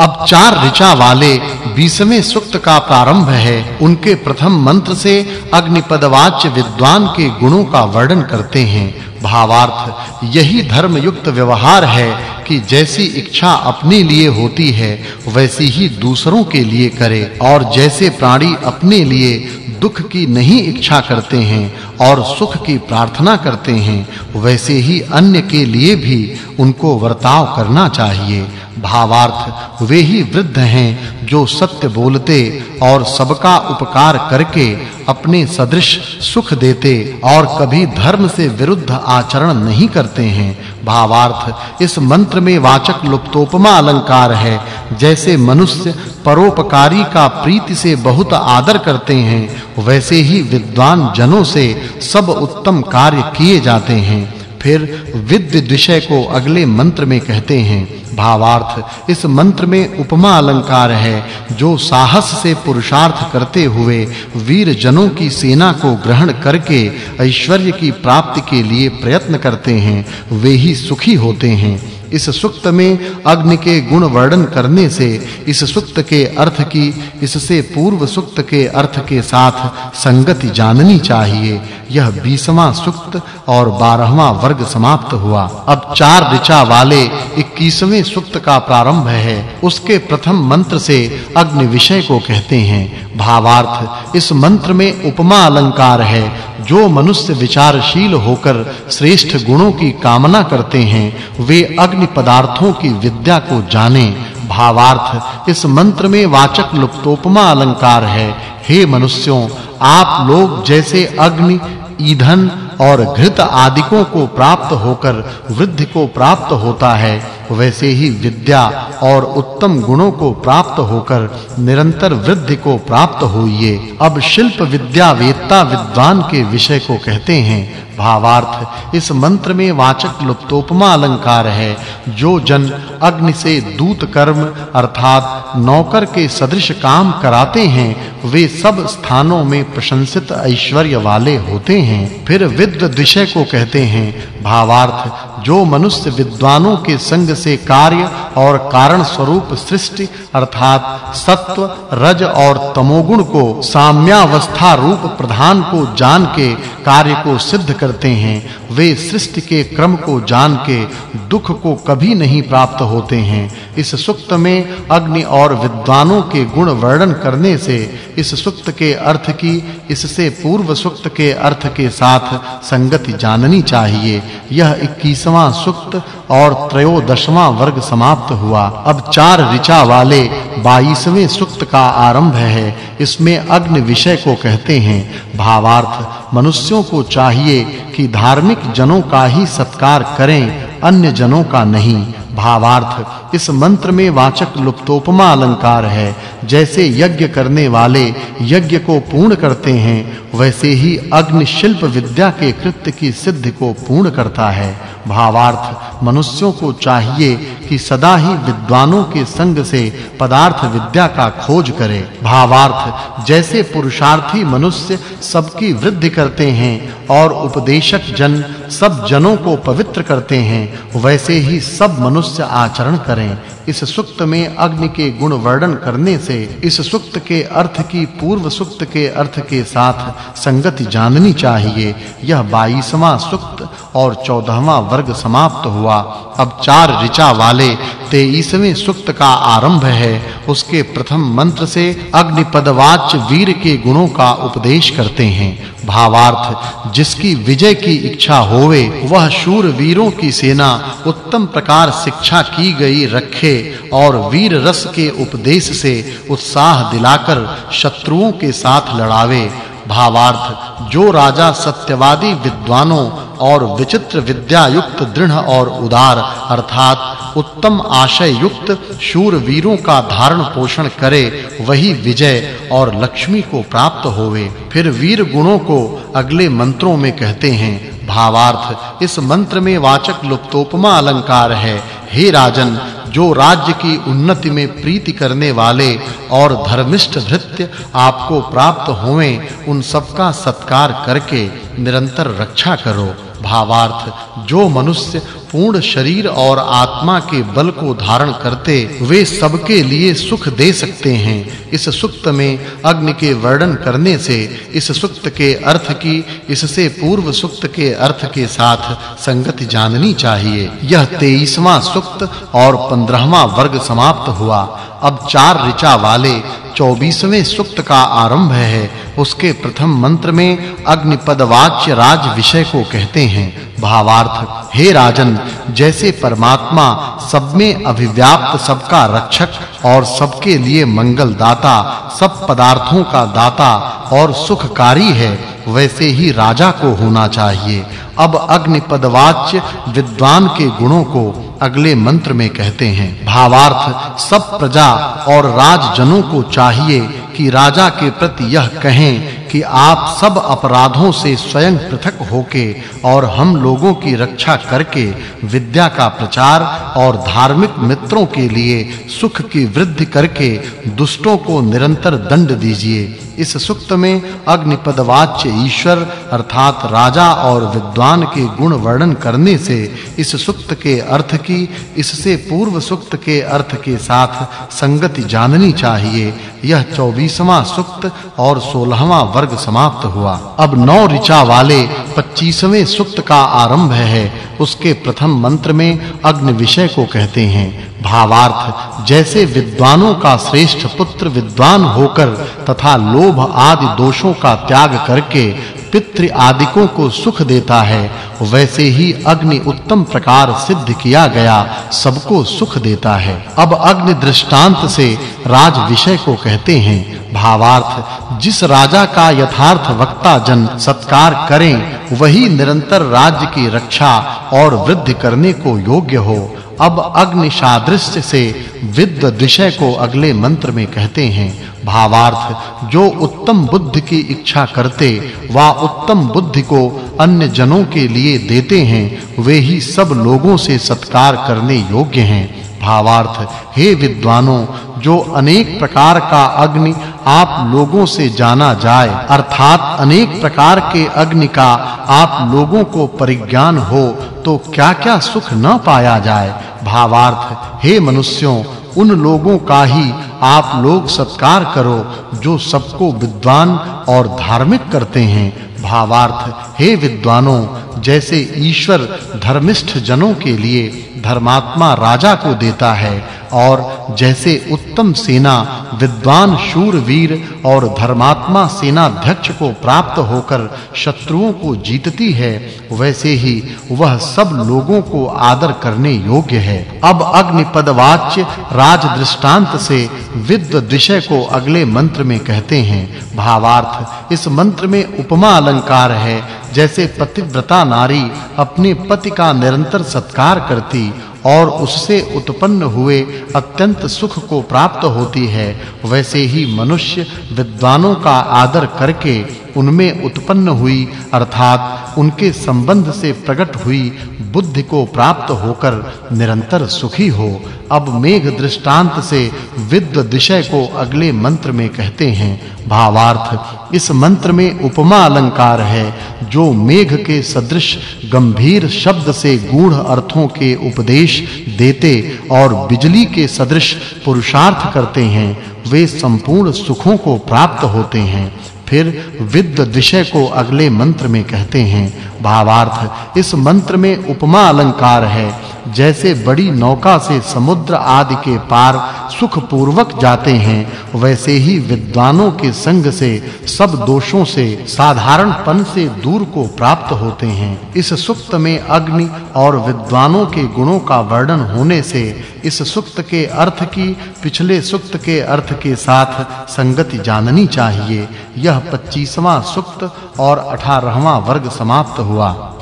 अब चार ऋचा वाले 20वें सूक्त का प्रारंभ है। उनके प्रथम मंत्र से अग्निपदवाच्य विद्वान के गुणों का वर्णन करते हैं। भावार्थ, यही धर्म युक्त व्यवहार है कि जैसी इच्छा अपने लिए होती है, वैसी ही दूसरों के लिए करे। और जैसे प्राणी अपने लिए दुख की नहीं इच्छा करते हैं और सुख की प्रार्थना करते हैं, वैसे ही अन्य के लिए भी उनको वर्ताव करना चाहिए। भावार्थ वे ही वृद्ध हैं जो सत्य बोलते और सबका उपकार करके अपने सदृश सुख देते और कभी धर्म से विरुद्ध आचरण नहीं करते हैं। भावार्थ इस मंत्र में वाचक् लुप्तोपमा अलंकार है। जैसे मनुष्य परोपकारी का प्रीति से बहुत आदर करते हैं, वैसे ही विद्वान जनों से सब उत्तम कार्य किए जाते हैं। फिर विद्य विषय को अगले मंत्र में कहते हैं। भावार्थ, इस मंत्र में उपमा अलंकार है, जो साहस से पुरुषार्थ करते हुए वीर जनों की सेना को ग्रहण करके ऐश्वर्य की प्राप्ति के लिए प्रयत्न करते हैं, वे ही सुखी होते हैं। इस सुक्त में अग्नि के गुण वर्णन करने से, इस सुक्त के अर्थ की, इससे पूर्व सुक्त के अर्थ के साथ संगति जाननी चाहिए। यह 20वां सुक्त और 12वां वर्ग समाप्त हुआ। अब चार ऋचा वाले 21वें सुक्त का प्रारंभ है। उसके प्रथम मंत्र से अग्नि विषय को कहते हैं। भावार्थ, इस मंत्र में उपमा अलंकार है। जो मनुष्य विचारशील होकर श्रेष्ठ गुणों की कामना करते हैं, वे अग्नि पदार्थों की विद्या को जाने। भावार्थ, इस मंत्र में वाचक् लुप्तोपमा अलंकार है। हे मनुष्यों, आप लोग जैसे अग्नि, ईंधन और घृत आदिकों को प्राप्त होकर वृद्धि को प्राप्त होता है। वैसे ही विद्या और उत्तम गुणों को प्राप्त होकर निरंतर वृद्धि को प्राप्त होइए। अब शिल्प विद्या वेत्ता विद्वान के विषय को कहते हैं, भावार्थ, इस मंत्र में वाचक् लुप्तोपमा अलंकार है, जो जन अग्नि से दूत कर्म अर्थात नौकर के सदृश काम कराते हैं, वे सब स्थानों में प्रशंसित ऐश्वर्य वाले होते हैं। फिर विद्व विषय को कहते हैं भावार्थ, जो मनुष्य विद्वानों के संग से कार्य और कारण स्वरूप सृष्टि, अर्थात सत्व, रज और तमोगुण को साम्यावस्था रूप प्रधान को जान के कार्य को सिद्ध करते हैं, वे सृष्टि के क्रम को जान के दुख को कभी नहीं प्राप्त होते हैं। इस सुक्त में अग्नि और विद्वानों के गुण वर्णन करने से, इस सुक्त के अर्थ की, इससे पूर्व सुक्त के अर्थ के साथ संगति जाननी चाहिए। यह 21वां सुक्त और त्रयोदशवां वर्ग समाप्त हुआ। अब चार ऋचा वाले 22वें सुक्त का आरंभ है। इसमें अग्नि विषय को कहते हैं। भावार्थ, मनुष्यों को चाहिए कि धार्मिक जनों का ही सत्कार करें, अन्य जनों का नहीं। भावार्थ। इस मंत्र में वाचक् लुप्तोपमा अलंकार है। जैसे यज्ञ करने वाले यज्ञ को पूर्ण करते हैं, वैसे ही अग्नि शिल्प विद्या के कृत्य की सिद्धि को पूर्ण करता है। भावार्थ, मनुष्यों को चाहिए कि सदा ही विद्वानों के संग से पदार्थ विद्या का खोज करे। भावार्थ, जैसे पुरुषार्थी मनुष्य सबकी वृद्धि करते हैं और उपदेशक जन सब जनों को पवित्र करते हैं वैसे ही सब मनुष्य आचरण करें। इस सुक्त में अग्नि के गुण वर्णन करने से, इस सुक्त के अर्थ की पूर्व सुक्त के अर्थ के साथ संगति जाननी चाहिए। यह 22वां सुक्त और 14वां वर्ग समाप्त हुआ। अब चार ऋचा वाले 23वें सुक्त का आरंभ है। उसके प्रथम मंत्र से अग्निपदवाच्य वीर के गुणों का उपदेश करते हैं। भावार्थ, जिसकी विजय की इच्छा होवे, वह शूर वीरों की सेना उत्तम प्रकार शिक्षा की गई रखे। और वीर रस के उपदेश से उत्साह दिलाकर शत्रुओं के साथ लड़ावे। भावार्थ, जो राजा सत्यवादी विद्वानों और विचित्र विद्या युक्त दृढ़ और उदार, अर्थात उत्तम आशय युक्त शूर वीरों का धारण पोषण करे, वही विजय और लक्ष्मी को प्राप्त होवे। फिर वीर गुणों को अगले मंत्रों में कहते हैं, भावार्थ, इस मंत्र में वाचक् लुप्तोपमा अलंकार है। हे राजन जो राज्य की उन्नति में प्रीति करने वाले और धर्मिष्ठ भृत्य आपको प्राप्त होवें, उन सबका सत्कार करके निरंतर रक्षा करो। भावार्थ, जो मनुष्य पूर्ण शरीर और आत्मा के बल को धारण करते वे सबके लिए सुख दे सकते हैं। इस सुक्त में अग्नि के वर्णन करने से, इस सुक्त के अर्थ की, इससे पूर्व सुक्त के अर्थ के साथ संगति जाननी चाहिए। यह 23वां सुक्त और 15वां वर्ग समाप्त हुआ। अब चार ऋचा वाले 24वें सुक्त का आरंभ है। उसके प्रथम मंत्र में अग्निपद वाच्य राज विषय को कहते हैं। भावार्थ, हे राजन, जैसे परमात्मा सब में अभिव्याप्त सबका रक्षक और सबके लिए मंगल दाता सब पदार्थों का दाता और सुखकारी है, वैसे ही राजा को होना चाहिए। अब अग्निपदवाच्य विद्वान के गुणों को अगले मंत्र में कहते हैं। भावार्थ, सब प्रजा और राजजनों को चाहिए कि राजा के प्रति यह कहें कि आप सब अपराधों से स्वयं पृथक होके और हम लोगों की रक्षा करके विद्या का प्रचार और धार्मिक मित्रों के लिए सुख की वृद्धि करके दुष्टों को निरंतर दंड दीजिए। इस सुक्त में अग्निपदवाच्य ईश्वर अर्थात राजा और विद्वान के गुण वर्णन करने से इस सुक्त के अर्थ की, इससे पूर्व सुक्त के अर्थ के साथ संगति जाननी चाहिए। यह 24वां सुक्त और 16वां वर्ग समाप्त हुआ। अब नौ ऋचा वाले 25वें सुक्त का आरंभ है। उसके प्रथम मंत्र में अग्नि विषय को कहते हैं। भावार्थ, जैसे विद्वानों का श्रेष्ठ पुत्र विद्वान होकर तथा लोभ आदि दोषों का त्याग करके पितृ आदिकों को सुख देता है, वैसे ही अग्नि उत्तम प्रकार सिद्ध किया गया, सबको सुख देता है। अब अग्नि दृष्टांत से राज विषय को कहते हैं, भावार्थ, जिस राजा का यथार्थ वक्ता जन सत्कार करें, वही निरंतर राज्य की रक्षा और वृद्धि करने को योग्य हो। अब अग्नि सादृश्य से विद्व विषय को अगले मंत्र में कहते हैं, भावार्थ, जो उत्तम बुद्धि की इच्छा करते, वा उत्तम बुद्धि को अन्य जनों के लिए देते हैं, वे ही सब लोगों से सत्कार करने योग्य हैं। भावार्थ, हे विद्वानों, जो अनेक प्रकार का अग्नि आप लोगों से जाना जाए, अर्थात अनेक प्रकार के अग्नि का आप लोगों को परिज्ञान हो तो क्या-क्या सुख न पाया जाए? भावार्थ। हे मनुष्यों, उन लोगों का ही आप लोग सत्कार करो, जो सबको विद्वान और धार्मिक करते हैं। भावार्थ, हे विद्वानों, जैसे ईश्वर धर्मिष्ठ जनों के लिए धर्मात्मा राजा को देता है और जैसे उत्तम सेना, विद्वान शूरवीर और धर्मात्मा सेनाध्यक्ष को प्राप्त होकर शत्रुओं को जीतती है, वैसे ही वह सब लोगों को आदर करने योग्य है। अब अग्निपदवाच्य राज दृष्टांत से विद्व विषय को अगले मंत्र में कहते हैं। भावार्थ, इस मंत्र में उपमा अलंकार है, जैसे पतिव्रता नारी अपने पति का निरंतर सत्कार करती और उससे उत्पन्न हुए अत्यंत सुख को प्राप्त होती है, वैसे ही मनुष्य विद्वानों का आदर करके उनमें उत्पन्न हुई, अर्थात उनके संबंध से प्रकट हुई बुद्धि को प्राप्त होकर निरंतर सुखी हो अब मेघ दृष्टांत से विद्व विषय को अगले मंत्र में कहते हैं। भावार्थ, इस मंत्र में उपमा अलंकार है, जो मेघ के सदृश गंभीर शब्द से गूढ़ अर्थों के उपदेश देते और बिजली के सदृश पुरुषार्थ करते हैं। वे संपूर्ण सुखों को प्राप्त होते हैं। फिर विद्व विषय को अगले मंत्र में कहते हैं। भावार्थ, इस मंत्र में उपमा अलंकार है। जैसे बड़ी नौका से समुद्र आदि के पार सुख पूर्वक जाते हैं, वैसे ही विद्वानों के संग से, सब दोषों से, साधारणपन से दूर को प्राप्त होते हैं। इस सुक्त में अग्नि और विद्वानों के गुणों का वर्णन होने से, इस सुक्त के अर्थ की पिछले सुक्त के अर्थ के साथ संगति जाननी चाहिए। यह 25वां सुक्त और 18वां वर्ग समाप्त हुआ।